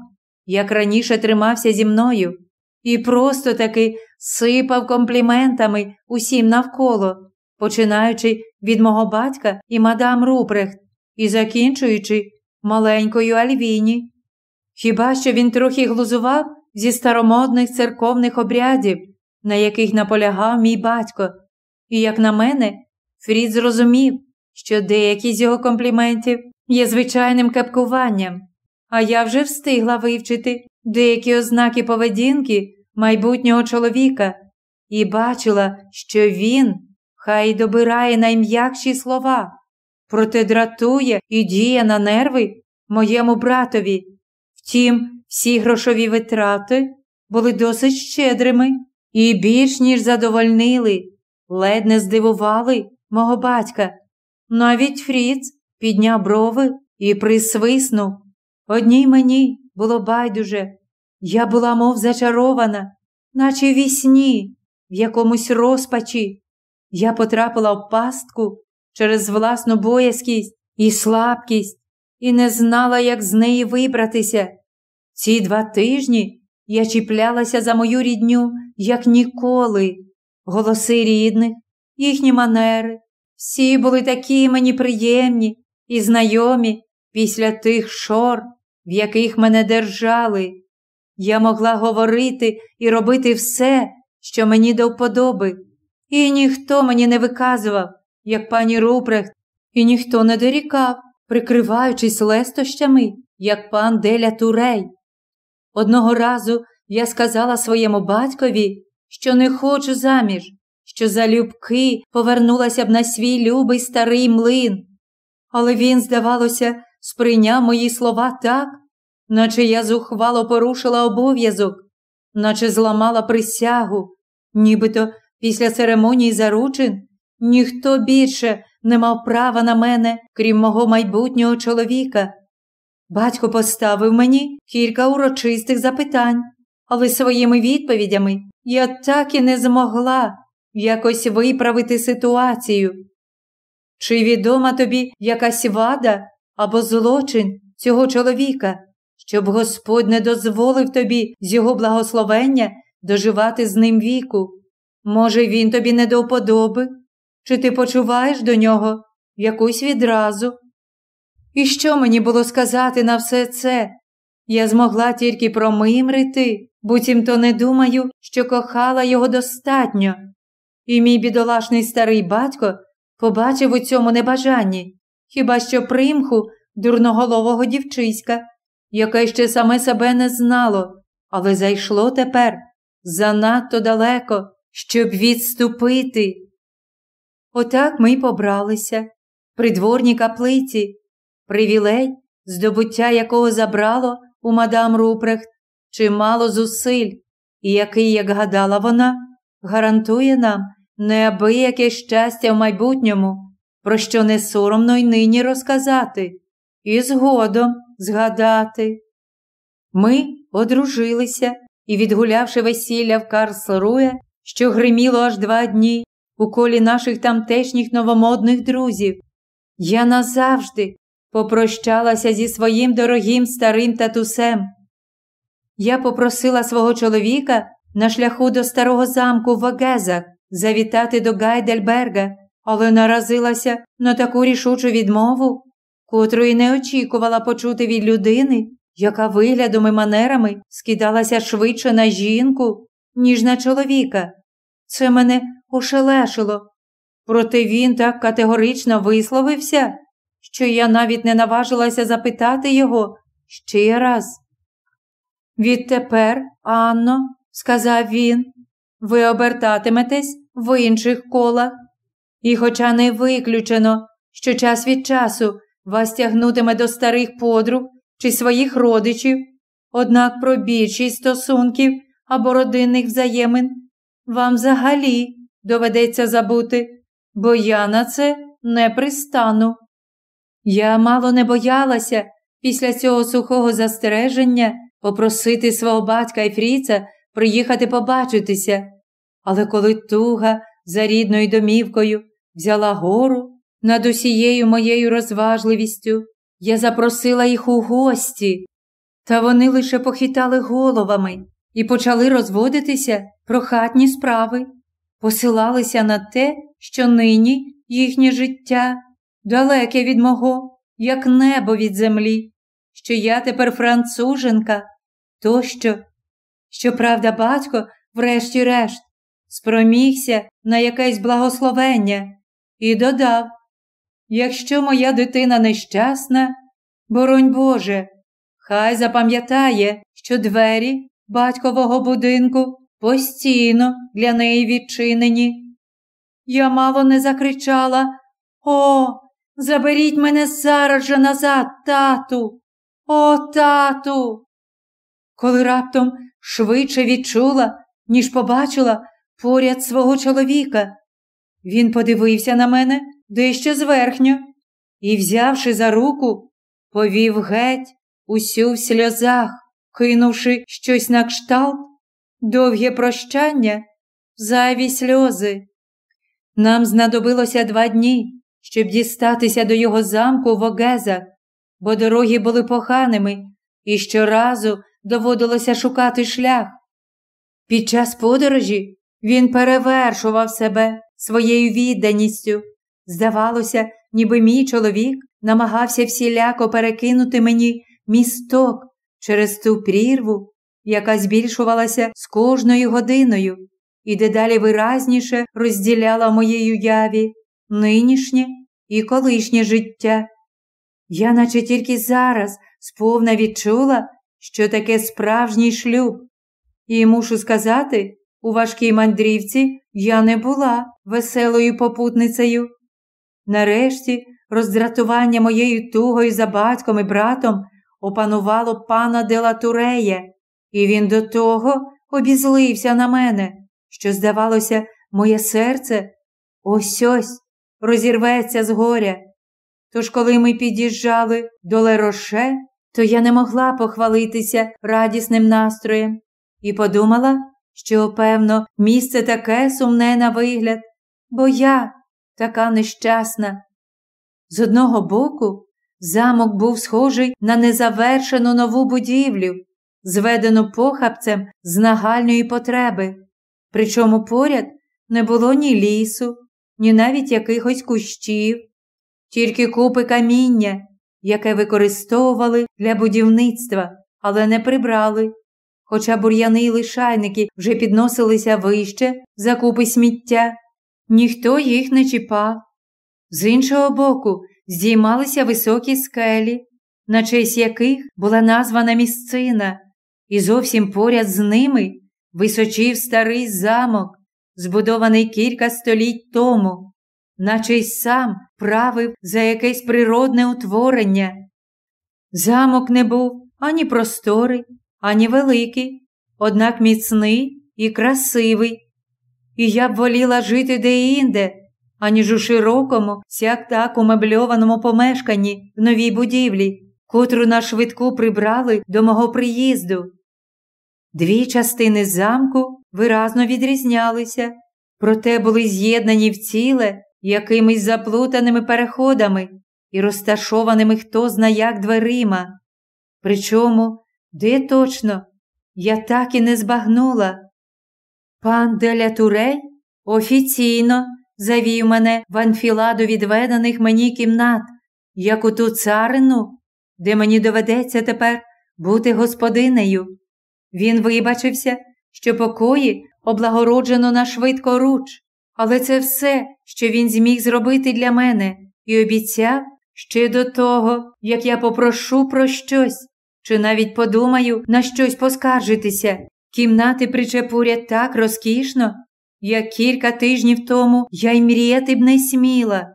[SPEAKER 1] як раніше тримався зі мною, і просто таки сипав компліментами усім навколо, починаючи від мого батька і мадам Рупрехт, і закінчуючи маленькою Альвіні. Хіба що він трохи глузував зі старомодних церковних обрядів, на яких наполягав мій батько, І, як на мене, Фріц зрозумів, що деякі з його компліментів є звичайним кепкуванням, а я вже встигла вивчити деякі ознаки поведінки майбутнього чоловіка і бачила, що він хай добирає найм'якші слова, проте дратує і діє на нерви моєму братові. Втім, всі грошові витрати були досить щедрими і більш ніж задовольнили, ледь не здивували мого батька. Навіть Фріц підняв брови і присвиснув. Одній мені було байдуже. Я була, мов зачарована, наче вісні, в якомусь розпачі. Я потрапила в пастку через власну боязкість і слабкість і не знала, як з неї вибратися. Ці два тижні я чіплялася за мою рідню, як ніколи. Голоси рідних, їхні манери, всі були такі мені приємні і знайомі після тих шор, в яких мене держали. Я могла говорити і робити все, що мені до вподоби, і ніхто мені не виказував, як пані Рупрехт, і ніхто не дорікав, прикриваючись лестощами, як пан Деля Турей. Одного разу я сказала своєму батькові, що не хочу заміж, що залюбки повернулася б на свій любий старий млин. Але він, здавалося, сприйняв мої слова так, наче я зухвало порушила обов'язок, наче зламала присягу, нібито після церемонії заручин ніхто більше не мав права на мене, крім мого майбутнього чоловіка. Батько поставив мені кілька урочистих запитань, але своїми відповідями я так і не змогла якось виправити ситуацію. Чи відома тобі якась вада або злочин цього чоловіка, щоб Господь не дозволив тобі з його благословення доживати з ним віку? Може, він тобі не до вподоби? Чи ти почуваєш до нього якусь відразу? І що мені було сказати на все це? Я змогла тільки промимрити, буцімто не думаю, що кохала його достатньо. І мій бідолашний старий батько побачив у цьому небажанні, хіба що примху дурноголового дівчиська, яке ще саме себе не знало, але зайшло тепер занадто далеко, щоб відступити. Отак ми й побралися, в придворній каплиці, привілей, здобуття якого забрало у мадам Рупрехт чимало зусиль, і який, як гадала вона, гарантує нам неабияке щастя в майбутньому, про що не соромно й нині розказати, і згодом згадати. Ми одружилися і, відгулявши весілля в Карлсруе, що гриміло аж два дні у колі наших тамтешніх новомодних друзів, я назавжди попрощалася зі своїм дорогим старим татусем. Я попросила свого чоловіка на шляху до старого замку в Огезах завітати до Гайдельберга, але наразилася на таку рішучу відмову, котрої не очікувала почути від людини, яка виглядом і манерами скидалася швидше на жінку, ніж на чоловіка. Це мене ошелешило. Проте він так категорично висловився, що я навіть не наважилася запитати його ще раз. Відтепер, Анно, сказав він, ви обертатиметесь в інших колах. І, хоча не виключено, що час від часу вас тягнутиме до старих подруг чи своїх родичів, однак про більшість стосунків або родинних взаємин вам взагалі доведеться забути, бо я на це не пристану. Я мало не боялася після цього сухого застереження попросити свого батька і Фріца приїхати побачитися, але коли туга за рідною домівкою взяла гору над усією моєю розважливістю, я запросила їх у гості, та вони лише похитали головами і почали розводитися про хатні справи, посилалися на те, що нині їхнє життя далеке від мого, як небо від землі, що я тепер француженка, тощо. Щоправда, батько, врешті-решт, спромігся на якесь благословення і додав: Якщо моя дитина нещасна, боронь Боже, хай запам'ятає, що двері батькового будинку постійно для неї відчинені. Я мало не закричала О, заберіть мене зараз же назад, тату, о, тату. Коли раптом швидше відчула, ніж побачила поряд свого чоловіка. Він подивився на мене дещо зверхньо і, взявши за руку, повів геть усю в сльозах, кинувши щось на кшталт, довге прощання, зайві сльози. Нам знадобилося два дні, щоб дістатися до його замку в Огезах, бо дороги були поганими, і щоразу доводилося шукати шлях. Під час подорожі він перевершував себе своєю відданістю. Здавалося, ніби мій чоловік намагався всіляко перекинути мені місток через ту прірву, яка збільшувалася з кожною годиною і дедалі виразніше розділяла в моєї уяві нинішнє і колишнє життя. Я, наче тільки зараз, сповна відчула, що таке справжній шлюб. І мушу сказати, у важкій мандрівці я не була веселою попутницею. Нарешті роздратування моєю тугою за батьком і братом опанувало пана Делатурея, і він до того обізлився на мене, що, здавалося, моє серце ось ось розірветься з горя. Тож, коли ми під'їжджали до Лероше, то я не могла похвалитися радісним настроєм і подумала, що, певно, місце таке сумне на вигляд, бо я така нещасна. З одного боку, замок був схожий на незавершену нову будівлю, зведену похапцем з нагальної потреби, причому поряд не було ні лісу, ні навіть якихось кущів, тільки купи каміння, яке використовували для будівництва, але не прибрали. Хоча бур'яни й лишайники вже підносилися вище за купи сміття, ніхто їх не чіпав. З іншого боку, здіймалися високі скелі, на честь яких була названа місцина, і зовсім поряд з ними височив старий замок, збудований кілька століть тому, наче й сам правив за якесь природне утворення. Замок не був ані просторий, ані великий, однак міцний і красивий. І я б воліла жити деінде, аніж у широкому, сяк так умебльованому помешканні в новій будівлі, котру на швидку прибрали до мого приїзду. Дві частини замку виразно відрізнялися, проте були з'єднані в ціле якимись заплутаними переходами і розташованими хто зна як дверима. Причому, де точно, я так і не збагнула. Пан Деля Турей офіційно завів мене в анфіладу відведених мені кімнат, як у ту царину, де мені доведеться тепер бути господинею. Він вибачився, що покої облагороджено на швидкоруч, але це все, що він зміг зробити для мене, і обіцяв ще до того, як я попрошу про щось, чи навіть подумаю на щось поскаржитися. Кімнати причепурять так розкішно, як кілька тижнів тому я й мріяти б не сміла.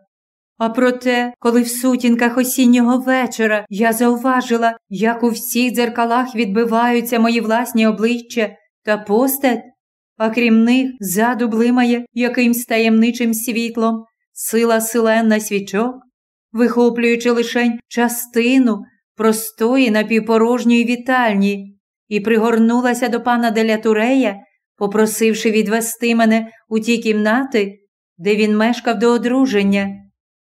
[SPEAKER 1] А проте, коли в сутінках осіннього вечора я зауважила, як у всіх дзеркалах відбиваються мої власні обличчя та постать, а крім них ззаду блимає якимсь таємничим світлом, сила силенна свічок, вихоплюючи лишень частину простої напівпорожньої вітальні, і пригорнулася до пана Делятурея, попросивши відвести мене у ті кімнати, де він мешкав до одруження.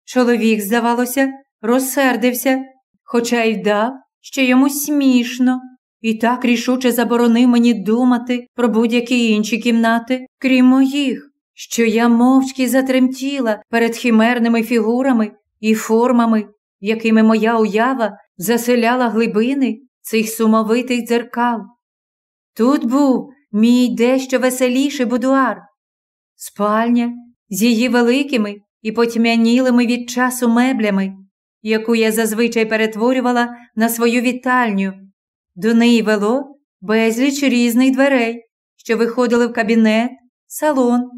[SPEAKER 1] Чоловік, здавалося, розсердився, хоча й вдав, що йому смішно, і так рішуче заборонив мені думати про будь-які інші кімнати, крім моїх, що я мовчки затремтіла перед химерними фігурами і формами, якими моя уява заселяла глибини цих сумовитих дзеркал. Тут був мій дещо веселіший будуар, спальня з її великими і потьмянілими від часу меблями, яку я зазвичай перетворювала на свою вітальню. До неї вело безліч різних дверей, що виходили в кабінет, салон,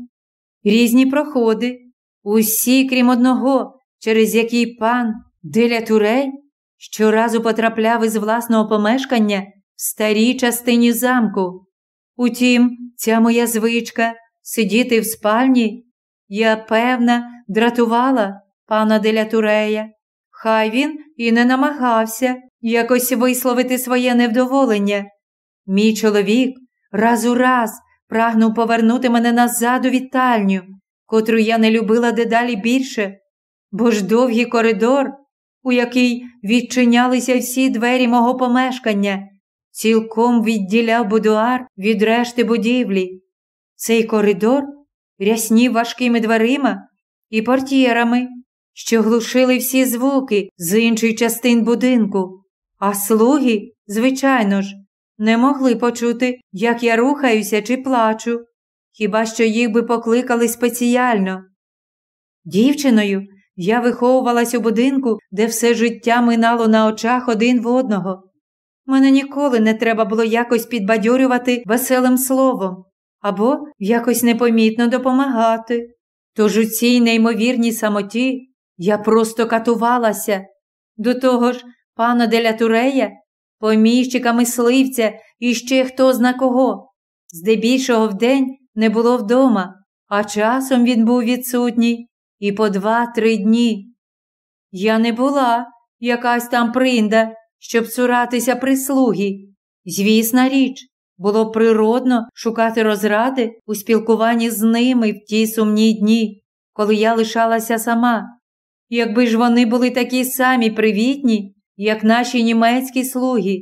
[SPEAKER 1] різні проходи, усі, крім одного, через який пан Деля Турей щоразу потрапляв із власного помешкання в старій частині замку. Утім, ця моя звичка сидіти в спальні, я, певна, дратувала пана Деля Турея. Хай він і не намагався якось висловити своє невдоволення. Мій чоловік раз у раз прагнув повернути мене назад у вітальню, котру я не любила дедалі більше, бо ж довгий коридор, у який відчинялися всі двері мого помешкання, цілком відділяв будуар від решти будівлі. Цей коридор ряснів важкими дверима і портьєрами, що глушили всі звуки з інших частин будинку, а слуги, звичайно ж, не могли почути, як я рухаюся чи плачу, хіба що їх би покликали спеціально. Дівчиною я виховувалась у будинку, де все життя минало на очах один в одного. Мене ніколи не треба було якось підбадьорювати веселим словом або якось непомітно допомагати. Тож у цій неймовірній самоті я просто катувалася. До того ж, пана Деля Турея, поміщика мисливця і ще хто зна кого. Здебільшого вдень не було вдома, а часом він був відсутній і по два-три дні. Я не була якась там принда, щоб цуратися прислуги. Звісна річ, було природно шукати розради у спілкуванні з ними в ті сумні дні, коли я лишалася сама. Якби ж вони були такі самі привітні, як наші німецькі слуги.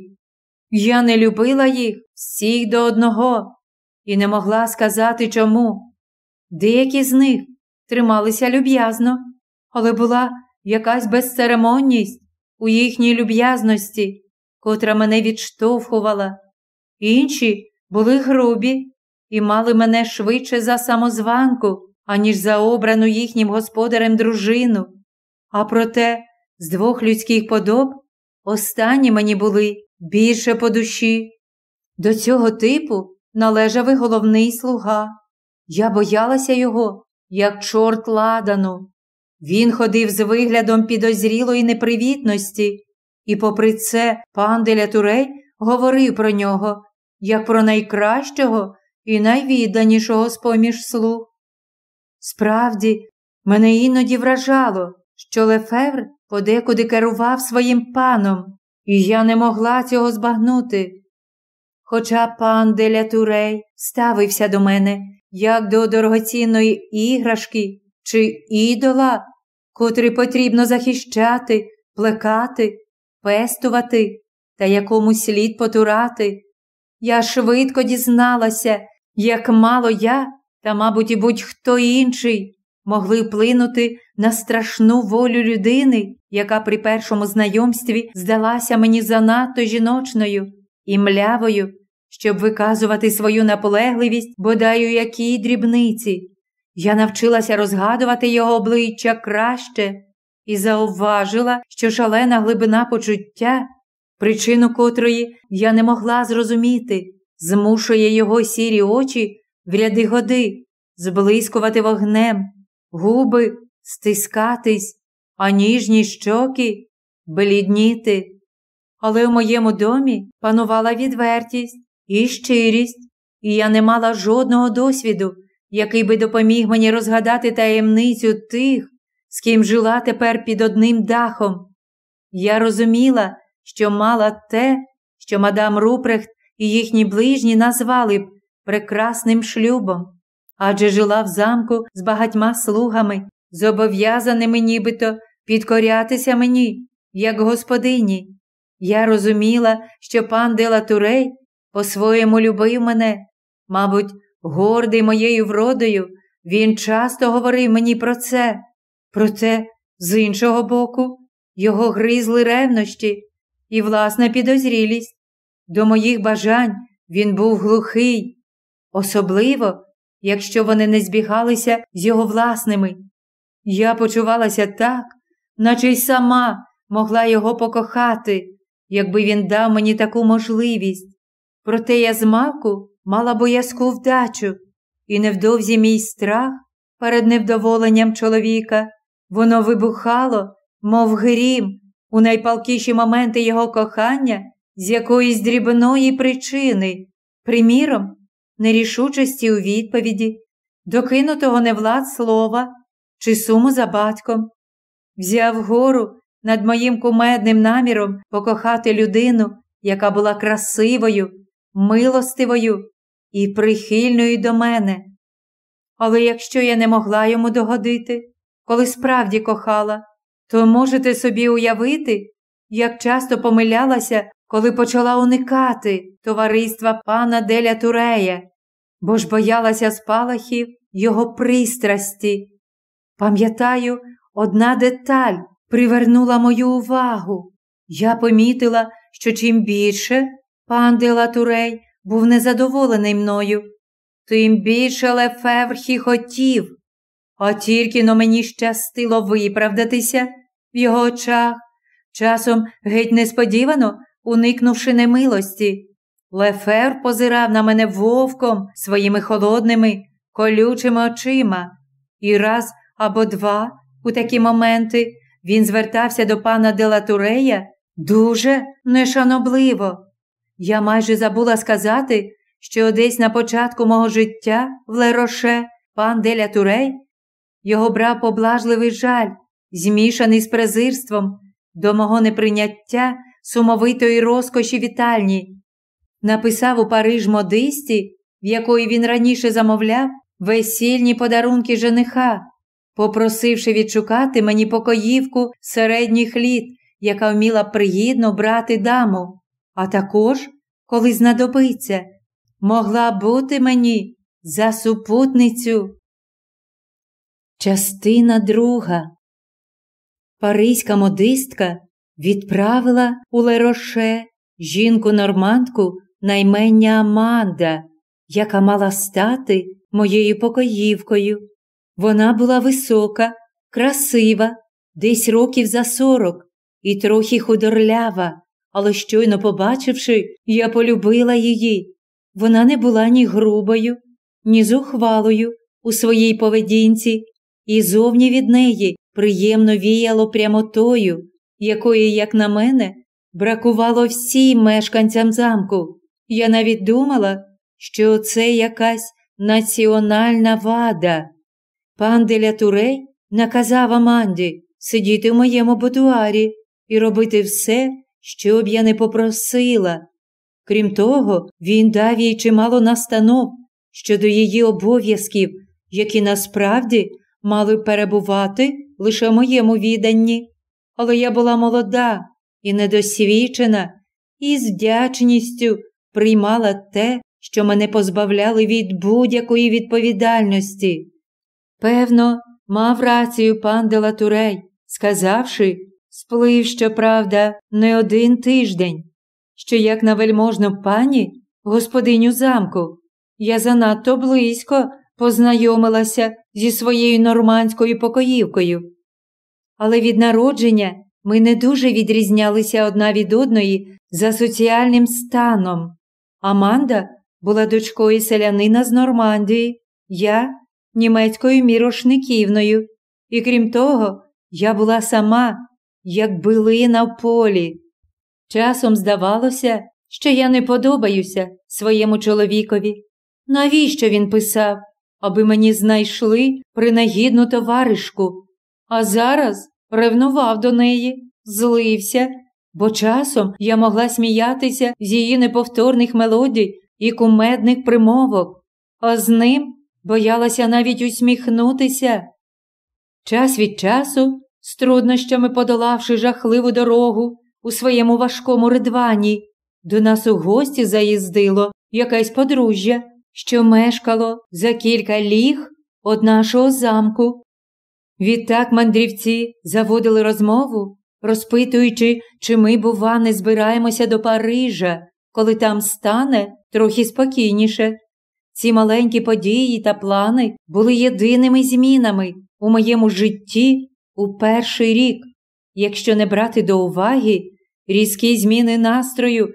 [SPEAKER 1] Я не любила їх всіх до одного і не могла сказати чому. Деякі з них трималися люб'язно, але була якась безцеремонність у їхній люб'язності, котра мене відштовхувала. Інші були грубі і мали мене швидше за самозванку, аніж за обрану їхнім господарем дружину. А проте, з двох людських подоб, останні мені були більше по душі. До цього типу належав і головний слуга. Я боялася його, як чорт ладану. Він ходив з виглядом підозрілої непривітності, і, попри це, пан Деля Турей говорив про нього як про найкращого і найвідданішого з поміж слуг. Справді, мене іноді вражало, що Лефевр подекуди керував своїм паном, і я не могла цього збагнути. Хоча пан Деля Турей ставився до мене як до дорогоцінної іграшки чи ідола, котрий потрібно захищати, плекати, пестувати та якому слід потурати. Я швидко дізналася, як мало я та, мабуть, і будь-хто інший могли вплинути на страшну волю людини, яка при першому знайомстві здалася мені занадто жіночною і млявою, щоб виказувати свою наполегливість бодай у якій дрібниці. Я навчилася розгадувати його обличчя краще і зауважила, що шалена глибина почуття, причину котрої я не могла зрозуміти, змушує його сірі очі в ряди годи, зблискувати вогнем, губи стискатись, а ніжні щоки блідніти. Але в моєму домі панувала відвертість і щирість, і я не мала жодного досвіду, який би допоміг мені розгадати таємницю тих, з ким жила тепер під одним дахом. Я розуміла, що мала те, що мадам Рупрехт і їхні ближні назвали б прекрасним шлюбом, адже жила в замку з багатьма слугами, зобов'язаними нібито підкорятися мені, як господині. Я розуміла, що пан Дела Турей по-своєму любив мене, мабуть, гордий моєю вродою, він часто говорив мені про це. Проте, з іншого боку, його гризли ревнощі і власна підозрілість. До моїх бажань він був глухий, особливо, якщо вони не збігалися з його власними. Я почувалася так, наче й сама могла його покохати, якби він дав мені таку можливість. Проте я з маку мала боязку вдачу, і невдовзі мій страх перед невдоволенням чоловіка, воно вибухало, мов грім, у найпалкіші моменти його кохання з якоїсь дрібної причини, приміром, нерішучості у відповіді, докинутого невлад слова чи суму за батьком, взяв гору над моїм кумедним наміром покохати людину, яка була красивою, милостивою і прихильною до мене. Але якщо я не могла йому догодити, коли справді кохала, то можете собі уявити, як часто помилялася, коли почала уникати товариства пана Деля Турея, бо ж боялася спалахів його пристрасті. Пам'ятаю, одна деталь привернула мою увагу. Я помітила, що чим більше пан Дела Турей був незадоволений мною, тим більше Лефевр хіхотів, а тільки но мені щастило виправдатися в його очах, часом геть несподівано уникнувши немилості. Лефер позирав на мене вовком своїми холодними, колючими очима, і раз або два у такі моменти він звертався до пана Делатурея дуже нешанобливо. Я майже забула сказати, що десь на початку мого життя в Лероше пан Деля Турей його брав поблажливий жаль, змішаний з презирством до мого неприйняття сумовитої розкоші вітальні. Написав у Париж модисті, в якої він раніше замовляв весільні подарунки жениха, попросивши відшукати мені покоївку середніх літ, яка вміла пригідно брати даму, а також, коли знадобиться, могла бути мені за супутницю. Частина друга. Паризька модистка відправила у Лероше жінку нормандку на імення Аманда, яка мала стати моєю покоївкою. Вона була висока, красива, десь років за сорок, і трохи худорлява, але щойно побачивши, я полюбила її. Вона не була ні грубою, ні зухвалою у своїй поведінці, і зовні від неї приємно віяло прямотою, якої, як на мене, бракувало всім мешканцям замку. Я навіть думала, що це якась національна вада. Пан Деля Турей наказав Аманді сидіти в моєму будуарі і робити все, що б я не попросила. Крім того, він дав їй чимало настанов щодо її обов'язків, які насправді мали перебувати лише в моєму віданні але я була молода і недосвідчена, і з вдячністю приймала те, що мене позбавляли від будь-якої відповідальності. Певно, мав рацію пан Делатурей, сказавши, сплив, щоправда, не один тиждень, що як на вельможну пані, господиню замку, я занадто близько познайомилася зі своєю нормандською покоївкою але від народження ми не дуже відрізнялися одна від одної за соціальним станом. Аманда була дочкою селянина з Нормандії, я німецькою мірошниківною, і крім того, я була сама, як билина в полі. Часом здавалося, що я не подобаюся своєму чоловікові. Навіщо він писав, аби мені знайшли принагідну товаришку, а зараз ревнував до неї, злився, бо часом я могла сміятися з її неповторних мелодій і кумедних примовок, а з ним боялася навіть усміхнутися. Час від часу, з труднощами подолавши жахливу дорогу у своєму важкому ридвані, до нас у гості заїздило якесь подружжя, що мешкало за кілька ліг од нашого замку. Відтак мандрівці заводили розмову, розпитуючи, чи ми, бува, не збираємося до Парижа, коли там стане трохи спокійніше. Ці маленькі події та плани були єдиними змінами у моєму житті у перший рік, якщо не брати до уваги різкі зміни настрою